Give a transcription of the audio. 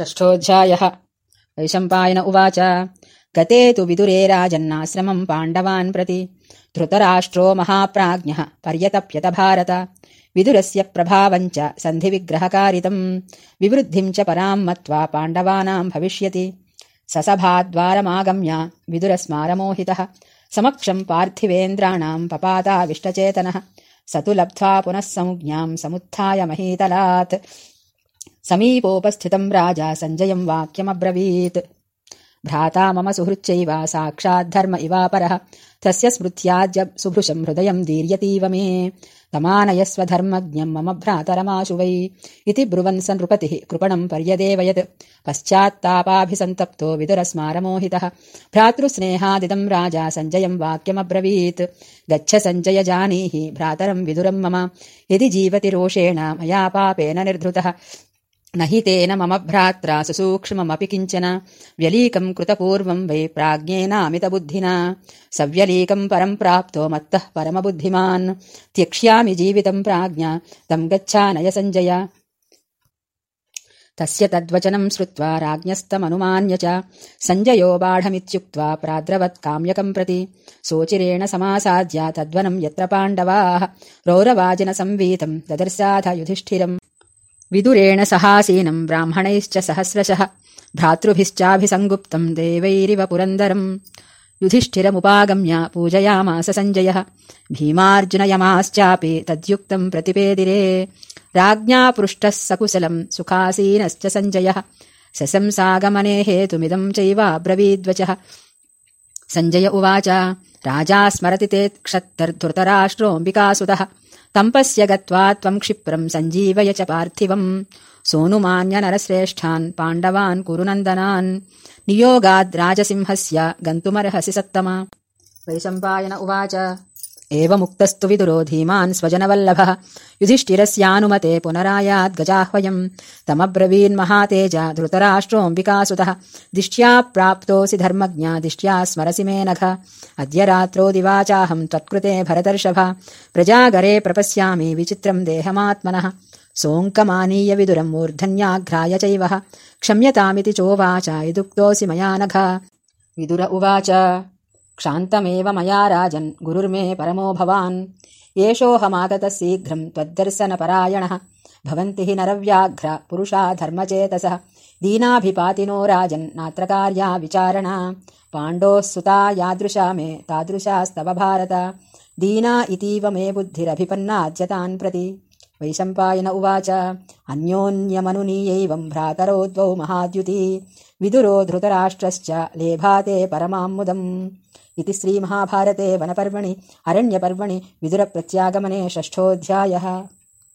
षष्ठोऽध्यायः। वैशम्पायन उवाच गते तु विदुरे राजन्नाश्रमम् पाण्डवान् प्रति धृतराष्ट्रो महाप्राज्ञः पर्यतप्यत भारत विदुरस्य प्रभावम् च सन्धिविग्रहकारितम् विवृद्धिम् च पराम् मत्वा पाण्डवानाम् भविष्यति। ससभाद्वारमागम्य विदुरस्मारमोहितः। समक्षम् पार्थिवेन्द्राणाम् पपाताविष्टचेतनः। स तु लब्ध्वा पुनः संज्ञाम् समुत्थाय महीतलात् समीपोपस्थितम् राजा सञ्जयम् वाक्यमब्रवीत्। भ्राता मम सुहृच्चैव साक्षाद्धर्म इवापरः। तस्य स्मृत्याद्य सुभृशम् हृदयम् दीर्यतीव मे। तमानयस्वधर्मज्ञम् मम भ्रातरमाशु वै। इति ब्रुवन् स नृपतिः कृपणम् पर्यदेवयत् पश्चात्तापाभिसन्तप्तो विदुरस्मारमोहितः। भ्रातृस्नेहादिदम् राजा सञ्जयम् वाक्यमब्रवीत्। गच्छ सञ्जय जानीहि भ्रातरम् विदुरम् मम। यदि जीवति रोषेण मया पापेन निर्धृतः न हि तेन मम भ्रात्रा सुसूक्ष्ममपि किञ्चन। व्यलीकम् कृतपूर्वम् वै प्राज्ञेनामितबुद्धिना। सव्यलीकम् परम् प्राप्तो मत्तः परमबुद्धिमान्। त्यक्ष्यामि जीवितम् प्राज्ञा तम् गच्छानय सञ्जय तस्य तद्वचनम् श्रुत्वा राज्ञस्तमनुमान्य च सञ्जयो बाढमित्युक्त्वा प्राद्रवत् काम्यकम् प्रति। सोचिरेण समासाद्य तद्वनम् यत्र पाण्डवाः। रौरवाजिनसंवीतम् ददर्शाथ युधिष्ठिरम् विदुरेण सहासीनम् ब्राह्मणैश्च सहस्रशः भ्रातृभिश्चाभिसङ्गुप्तम् देवैरिव पुरन्दरम्। युधिष्ठिरमुपागम्य पूजयामास सञ्जयः भीमार्जुनयमाश्चापि तद्युक्तम् प्रतिपेदिरे। राज्ञा पृष्टः सकुशलम् सुखासीनश्च सञ्जयः सशंसागमने हेतुमिदम् चैवाब्रवीद्वचः सञ्जय उवाच राजा स्मरति ते क्षत्तर्धृतराष्ट्रोऽम्बिकासुतः तम्पस्य गत्वा त्वम् क्षिप्रम् सञ्जीवय च पार्थिवम्। सोऽनुमान्य नरश्रेष्ठान् पाण्डवान् कुरुनन्दनान्। नियोगाद्राजसिंहस्य गन्तुमर्हसि सत्तमा। वैशम्पायन उवाच एवमुक्तस्तु विदुरो धीमान् स्वजनवल्लभः। युधिष्ठिरस्यानुमते पुनरायाद्गजाह्वयम् तमब्रवीन्महातेज धृतराष्ट्रोऽम्बिकासुतः। दिष्ट्या प्राप्तोऽसि धर्मज्ञा दिष्ट्या स्मरसि मे नघ। अद्य रात्रौ दिवाचाहम् त्वत्कृते भरतर्षभ। प्रजागरे प्रपश्यामि विचित्रम् देहमात्मनः। सोऽङ्कमानीय विदुरम् मूर्धन्याघ्राय चैव। क्षम्यतामिति चोवाच इदुक्तोऽसि मया नघ। विदुर उवाच क्षान्तमेव मया राजन् गुरुर्मे परमो भवान्। एषोऽहमागतः शीघ्रम् त्वद्दर्शनपरायणः। भवन्ति हि नरव्याघ्र पुरुषा धर्मचेतसः। दीनाभिपातिनो राजन् नात्र कार्या विचारणा। पाण्डोः सुता यादृशा मे तादृशास्तव भारत। दीना इतीव मे बुद्धिरभिपन्नाद्यतान् प्रति वैशम्पायन उवाच। अन्योन्यमनुनीयैवम् भ्रातरो द्वौ महाद्युति विदुरो धृतराष्ट्रश्च लेभाते परमाम् मुदम् इति श्रीमहाभारते वनपर्वणि अरण्यपर्वणि विदुरप्रत्यागमने षष्ठोऽध्यायः